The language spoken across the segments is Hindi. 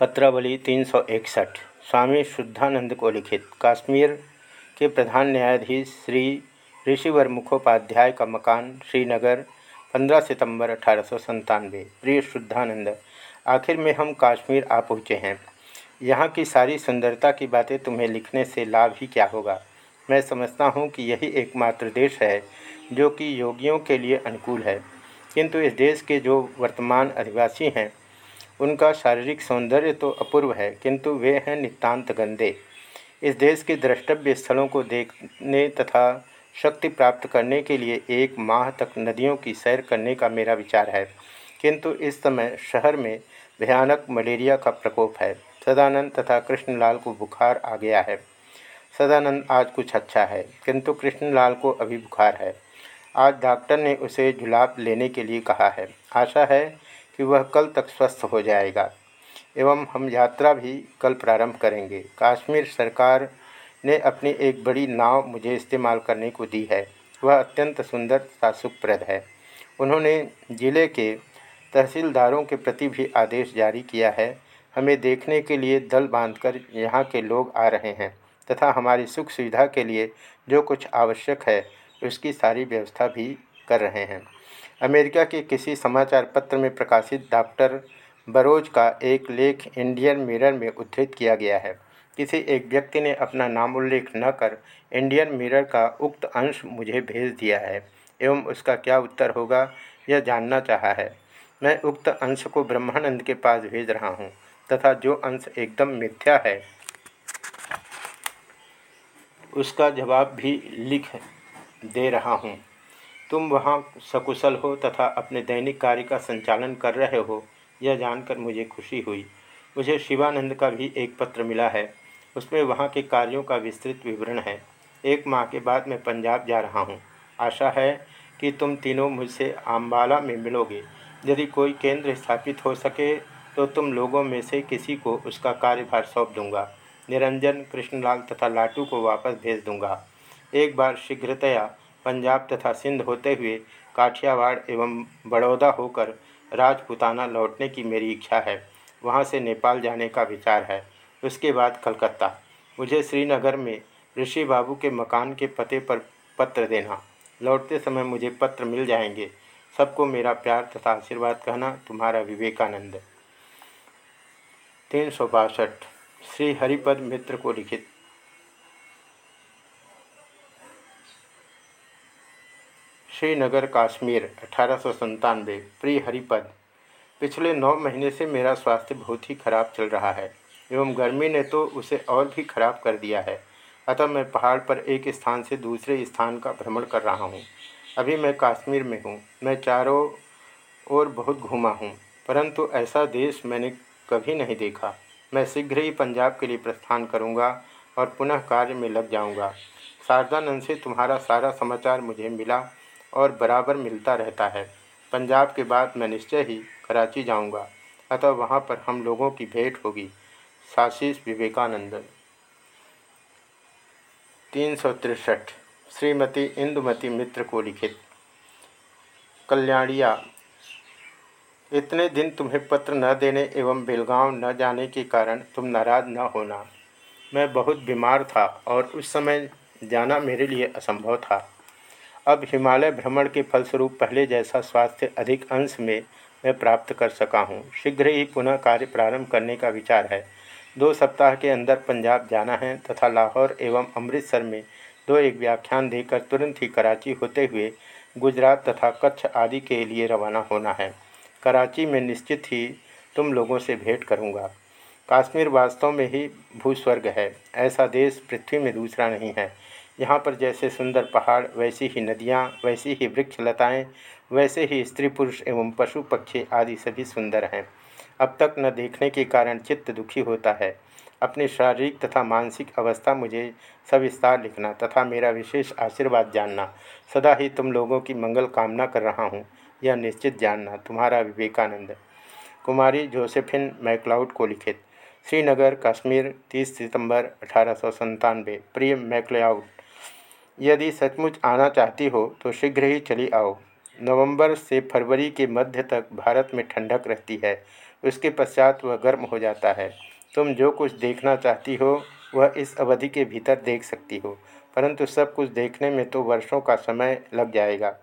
पत्रावली तीन सौ इकसठ, स्वामी शुद्धानंद को लिखित, कश्मीर के प्रधान न्यायाधीश श्री ऋषिवर मुखोपाध्याय का मकान, श्रीनगर 15 सितंबर अठारह सौ संतानवे। प्रिय शुद्धानंद, आखिर में हम कश्मीर आ पहुँचे हैं। यहाँ की सारी सुंदरता की बातें तुम्हें लिखने से लाभ ही क्या होगा? मैं समझता हूँ कि यही एकमात्र देश है, जो कि योगियों के लिए अनुकूल है। किंतु इस देश के जो वर्तमान अधिवासी हैं उनका शारीरिक सौंदर्य तो अपूर्व है, किंतु वे हैं नितांत गंदे। इस देश के द्रष्टव्य स्थलों को देखने तथा शक्ति प्राप्त करने के लिए एक माह तक नदियों की सैर करने का मेरा विचार है, किंतु इस समय शहर में भयानक मलेरिया का प्रकोप है। सदानंद तथा कृष्णलाल को बुखार आ गया है। सदानंद आज कुछ अच्छा है, किंतु कृष्णलाल को अभी बुखार है। आज डॉक्टर ने उसे जुलाब लेने के लिए कहा है। आशा है कि वह कल तक स्वस्थ हो जाएगा। एवं हम यात्रा भी कल प्रारंभ करेंगे। कश्मीर सरकार ने अपनी एक बड़ी नाव मुझे इस्तेमाल करने को दी है। वह अत्यंत सुंदर तथा सुखप्रद है। उन्होंने ज़िले के तहसीलदारों के प्रति भी आदेश जारी किया है। हमें देखने के लिए दल बांधकर यहाँ के लोग आ रहे हैं तथा हमारी सुख सुविधा के लिए जो कुछ आवश्यक है, उसकी सारी व्यवस्था भी कर रहे हैं। अमेरिका के किसी समाचार पत्र में प्रकाशित डॉक्टर बरोज का एक लेख इंडियन मिरर में उद्धृत किया गया है। किसी एक व्यक्ति ने अपना नाम उल्लेख न कर इंडियन मिरर का उक्त अंश मुझे भेज दिया है, एवं उसका क्या उत्तर होगा, यह जानना चाहा है। मैं उक्त अंश को ब्रह्मानंद के पास भेज रहा हूँ, तथा जो अंश एकदम मिथ्या है, उसका जवाब भी लिख दे रहा हूँ। तुम वहाँ सकुशल हो तथा अपने दैनिक कार्य का संचालन कर रहे हो, यह जानकर मुझे खुशी हुई। मुझे शिवानंद का भी एक पत्र मिला है। उसमें वहाँ के कार्यों का विस्तृत विवरण है। एक माह के बाद मैं पंजाब जा रहा हूँ। आशा है कि तुम तीनों मुझसे आम्बाला में मिलोगे। यदि कोई केंद्र स्थापित हो सके तो तुम लोगों में से किसी को उसका कार्यभार सौंप दूँगा। निरंजन, कृष्णलाल तथा लाटू को वापस भेज दूँगा। एक बार शीघ्रतया पंजाब तथा सिंध होते हुए काठियावाड़ एवं बड़ौदा होकर राजपुताना लौटने की मेरी इच्छा है। वहाँ से नेपाल जाने का विचार है। उसके बाद कलकत्ता। मुझे श्रीनगर में ऋषि बाबू के मकान के पते पर पत्र देना। लौटते समय मुझे पत्र मिल जाएँगे। सबको मेरा प्यार तथा आशीर्वाद कहना तुम्हारा विवेकानंद। तीन सौ बासठ। श्री हरिपद मित्र को लिखित श्रीनगर, काश्मीर, अठारह सौ संतानवे प्रिय हरिपद पिछले नौ महीने से मेरा स्वास्थ्य बहुत ही खराब चल रहा है, एवं गर्मी ने तो उसे और भी खराब कर दिया है। अतः मैं पहाड़ पर एक स्थान से दूसरे स्थान का भ्रमण कर रहा हूँ। अभी मैं कश्मीर में हूँ, मैं चारों ओर बहुत घूमा हूँ, परंतु ऐसा देश मैंने कभी नहीं देखा। मैं शीघ्र ही पंजाब के लिए प्रस्थान करूँगा और पुनः कार्य में लग जाऊँगा। शारदानंद से तुम्हारा सारा समाचार मुझे मिला। और बराबर मिलता रहता है। पंजाब के बाद मैं निश्चय ही कराची जाऊँगा, अतः वहाँ पर हम लोगों की भेंट होगी। साशीष विवेकानंद। तीन सौ तिरसठ। श्रीमती इंदुमती मित्र को लिखित। कल्याणिया। इतने दिन तुम्हें पत्र न देने एवं बेलगांव न जाने के कारण तुम नाराज़ न होना। मैं बहुत बीमार था और उस समय जाना मेरे लिए असंभव था। अब हिमालय भ्रमण के फलस्वरूप पहले जैसा स्वास्थ्य अधिक अंश में मैं प्राप्त कर सका हूँ। शीघ्र ही पुनः कार्य प्रारंभ करने का विचार है। दो सप्ताह के अंदर पंजाब जाना है तथा लाहौर एवं अमृतसर में दो एक व्याख्यान देकर तुरंत ही कराची होते हुए गुजरात तथा कच्छ आदि के लिए रवाना होना है। कराची में निश्चित ही तुम लोगों से भेंट करूँगा। काश्मीर वास्तव में ही भूस्वर्ग है। ऐसा देश पृथ्वी में दूसरा नहीं है। यहाँ पर जैसे सुंदर पहाड़, वैसी ही नदियाँ, वैसी ही वृक्ष लताएँ, वैसे ही स्त्री पुरुष एवं पशु पक्षी आदि सभी सुंदर हैं। अब तक न देखने के कारण चित्त दुखी होता है। अपनी शारीरिक तथा मानसिक अवस्था मुझे सविस्तार लिखना तथा मेरा विशेष आशीर्वाद जानना। सदा ही तुम लोगों की मंगल कामना कर रहा हूँ, यह निश्चित जानना तुम्हारा विवेकानंद। कुमारी जोसेफिन मैकलाउड को लिखित। श्रीनगर, कश्मीर 30 सितंबर अठारह प्रिय मैकलाउड यदि सचमुच आना चाहती हो तो शीघ्र ही चली आओ। नवंबर से फरवरी के मध्य तक भारत में ठंडक रहती है। उसके पश्चात वह गर्म हो जाता है। तुम जो कुछ देखना चाहती हो, वह इस अवधि के भीतर देख सकती हो। परंतु सब कुछ देखने में तो वर्षों का समय लग जाएगा।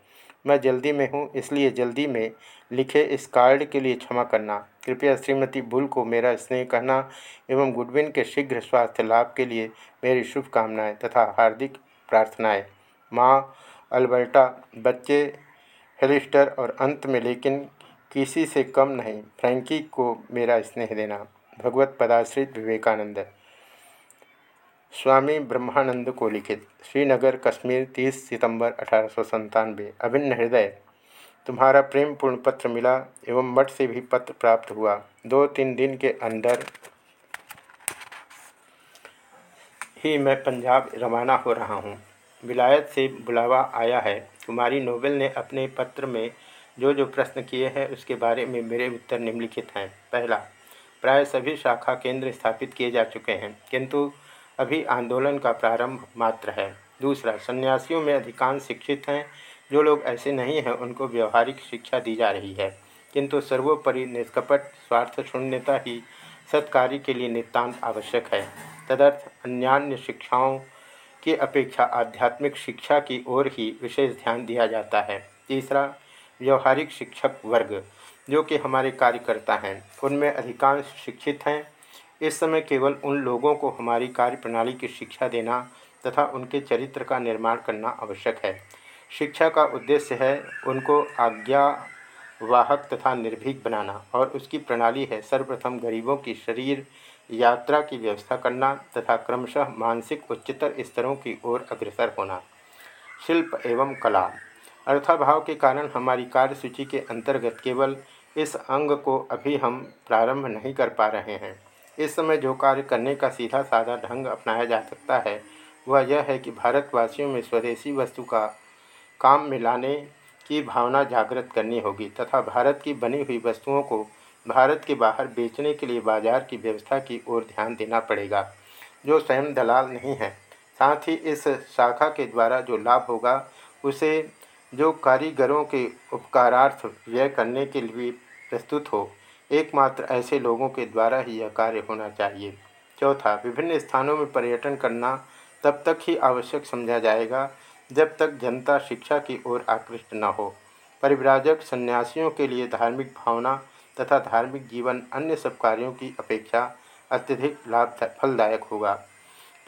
मैं जल्दी में हूँ, इसलिए जल्दी में लिखे इस कार्ड के लिए क्षमा करना। कृपया श्रीमती बुल को मेरा स्नेह कहना एवं गुडविन के शीघ्र स्वास्थ्य लाभ के लिए मेरी शुभकामनाएँ तथा हार्दिक प्रार्थनाएँ माँ अल्बर्टा, बच्चे हेलिस्टर और अंत में लेकिन किसी से कम नहीं। फ्रैंकी को मेरा स्नेह देना। भगवत पदाश्रित विवेकानंद। स्वामी ब्रह्मानंद को लिखित। श्रीनगर, कश्मीर 30 सितंबर अठारह अभिन्न हृदय। तुम्हारा प्रेम पूर्ण पत्र मिला एवं मठ से भी पत्र प्राप्त हुआ। दो तीन दिन के अंदर ही मैं पंजाब रवाना हो रहा हूँ। विलायत से बुलावा आया है। कुमारी नोबेल ने अपने पत्र में जो जो प्रश्न किए हैं, उसके बारे में मेरे उत्तर निम्नलिखित हैं। पहला, प्राय सभी शाखा केंद्र स्थापित किए जा चुके हैं, किंतु अभी आंदोलन का प्रारंभ मात्र है। दूसरा, सन्यासियों में अधिकांश शिक्षित हैं। जो लोग ऐसे नहीं हैं, उनको व्यवहारिक शिक्षा दी जा रही है। किंतु सर्वोपरि निष्कपट, स्वार्थ शून्यता ही सत्कार्य के लिए नितान्त आवश्यक है। तदर्थ अन्यान्य शिक्षाओं की अपेक्षा आध्यात्मिक शिक्षा की ओर ही विशेष ध्यान दिया जाता है। तीसरा, व्यवहारिक शिक्षक वर्ग, जो कि हमारे कार्यकर्ता हैं। उनमें अधिकांश शिक्षित हैं। इस समय केवल उन लोगों को हमारी कार्य प्रणाली की शिक्षा देना तथा उनके चरित्र का निर्माण करना आवश्यक है। शिक्षा का उद्देश्य है उनको आज्ञा वाहक तथा निर्भीक बनाना, और उसकी प्रणाली है सर्वप्रथम गरीबों की शरीर यात्रा की व्यवस्था करना तथा क्रमशः मानसिक उच्चतर स्तरों की ओर अग्रसर होना। शिल्प एवं कला। अर्थाभाव के कारण हमारी कार्यसूची के अंतर्गत केवल इस अंग को अभी हम प्रारंभ नहीं कर पा रहे हैं। इस समय जो कार्य करने का सीधा साधा ढंग अपनाया जा सकता है, वह यह है कि भारतवासियों में स्वदेशी वस्तु का काम में लाने की भावना जागृत करनी होगी तथा भारत की बनी हुई वस्तुओं को भारत के बाहर बेचने के लिए बाज़ार की व्यवस्था की ओर ध्यान देना पड़ेगा, जो स्वयं दलाल नहीं है। साथ ही इस शाखा के द्वारा जो लाभ होगा, उसे जो कारीगरों के उपकारार्थ व्यय करने के लिए प्रस्तुत हो, एकमात्र ऐसे लोगों के द्वारा ही यह कार्य होना चाहिए। चौथा, विभिन्न स्थानों में पर्यटन करना तब तक ही आवश्यक समझा जाएगा, जब तक जनता शिक्षा की ओर आकृष्ट न हो। परिव्राजक सन्यासियों के लिए धार्मिक भावना तथा धार्मिक जीवन अन्य सब कार्यों की अपेक्षा अत्यधिक लाभ फलदायक होगा।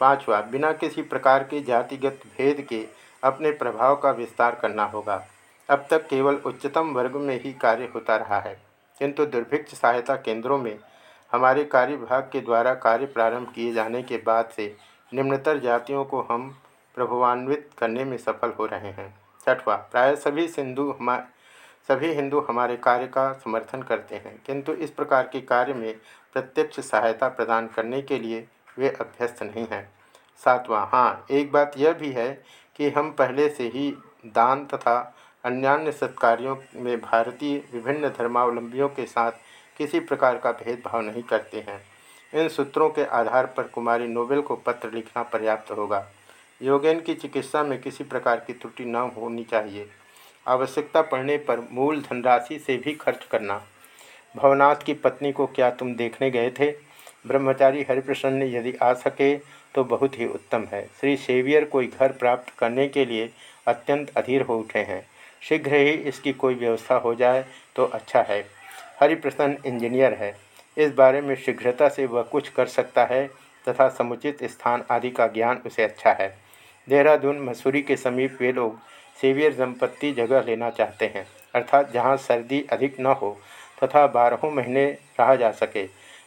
पांचवा, बिना किसी प्रकार के जातिगत भेद के अपने प्रभाव का विस्तार करना होगा। अब तक केवल उच्चतम वर्ग में ही कार्य होता रहा है। किंतु दुर्भिक्ष सहायता केंद्रों में हमारे कार्य विभाग के द्वारा कार्य प्रारंभ किए जाने के बाद से निम्नतर जातियों को हम प्रभुवान्वित करने में सफल हो रहे हैं। छठवा, प्राय सभी सिंधु हमारे सभी हिंदू हमारे कार्य का समर्थन करते हैं, किंतु इस प्रकार के कार्य में प्रत्यक्ष सहायता प्रदान करने के लिए वे अभ्यस्त नहीं हैं। सातवां हाँ एक बात यह भी है कि हम पहले से ही दान तथा अन्यान्य सत्कार्यों में भारतीय विभिन्न धर्मावलंबियों के साथ किसी प्रकार का भेदभाव नहीं करते हैं। इन सूत्रों के आधार पर कुमारी नोबेल को पत्र लिखना पर्याप्त होगा। योगेन की चिकित्सा में किसी प्रकार की त्रुटि न होनी चाहिए। आवश्यकता पड़ने पर मूल धनराशि से भी खर्च करना। भवनाथ की पत्नी को क्या तुम देखने गए थे? ब्रह्मचारी हरिप्रसन्न यदि आ सके तो बहुत ही उत्तम है। श्री सेवियर कोई घर प्राप्त करने के लिए अत्यंत अधीर हो उठे हैं। शीघ्र ही इसकी कोई व्यवस्था हो जाए तो अच्छा है। हरिप्रसन्न इंजीनियर है। इस बारे में शीघ्रता से वह कुछ कर सकता है तथा समुचित स्थान आदि का ज्ञान उसे अच्छा है। देहरादून, मसूरी के समीप वे लोग सेवियर दंपत्ति जगह लेना चाहते हैं, अर्थात जहाँ सर्दी अधिक न हो तथा बारहों महीने रहा जा सके।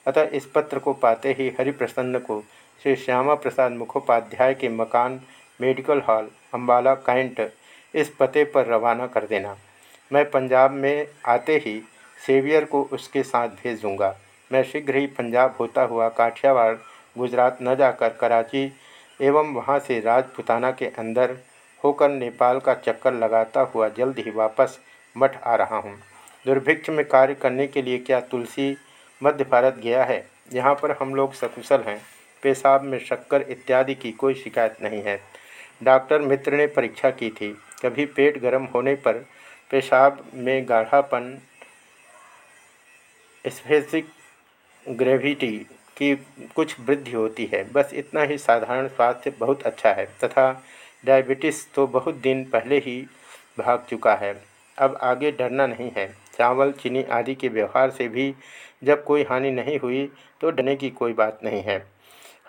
अतः इस पत्र को पाते ही हरिप्रसन्न को श्री श्यामा प्रसाद मुखोपाध्याय के मकान, मेडिकल हॉल, अम्बाला, कैंट, इस पते पर रवाना कर देना। मैं पंजाब में आते ही सेवियर को उसके साथ भेज दूँगा मैं शीघ्र ही पंजाब होता हुआ काठियावाड़, गुजरात न जाकर कराची एवं वहाँ से राजपुताना के अंदर होकर नेपाल का चक्कर लगाता हुआ जल्द ही वापस मठ आ रहा हूँ। दुर्भिक्ष में कार्य करने के लिए क्या तुलसी मध्य भारत गया है? यहाँ पर हम लोग सकुशल हैं। पेशाब में शक्कर इत्यादि की कोई शिकायत नहीं है। डॉक्टर मित्र ने परीक्षा की थी। कभी पेट गर्म होने पर पेशाब में गाढ़ापन स्पेसिक ग्रेविटी की कुछ वृद्धि होती है। बस इतना ही साधारण स्वास्थ्य बहुत अच्छा है तथा डायबिटीज़ तो बहुत दिन पहले ही भाग चुका है। अब आगे डरना नहीं है। चावल, चीनी आदि के व्यवहार से भी जब कोई हानि नहीं हुई तो डरने की कोई बात नहीं है।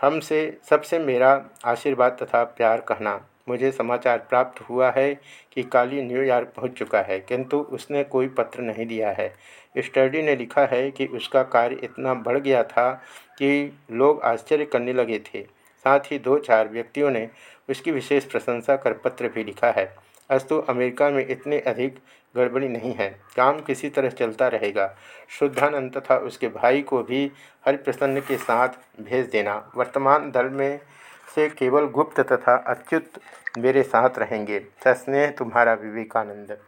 हमसे सबसे मेरा आशीर्वाद तथा प्यार कहना, मुझे समाचार प्राप्त हुआ है कि काली न्यूयॉर्क पहुँच चुका है, किंतु उसने कोई पत्र नहीं दिया है। स्टडी ने लिखा है कि उसका कार्य इतना बढ़ गया था कि लोग आश्चर्य करने लगे थे। साथ ही दो चार व्यक्तियों ने उसकी विशेष प्रशंसा कर पत्र भी लिखा है। अस्तु, अमेरिका में इतने अधिक गड़बड़ी नहीं है। काम किसी तरह चलता रहेगा। शुद्धानंद तथा उसके भाई को भी हरिप्रसन्न के साथ भेज देना। वर्तमान दल में से केवल गुप्त तथा अच्युत मेरे साथ रहेंगे। सस्नेह तुम्हारा विवेकानंद।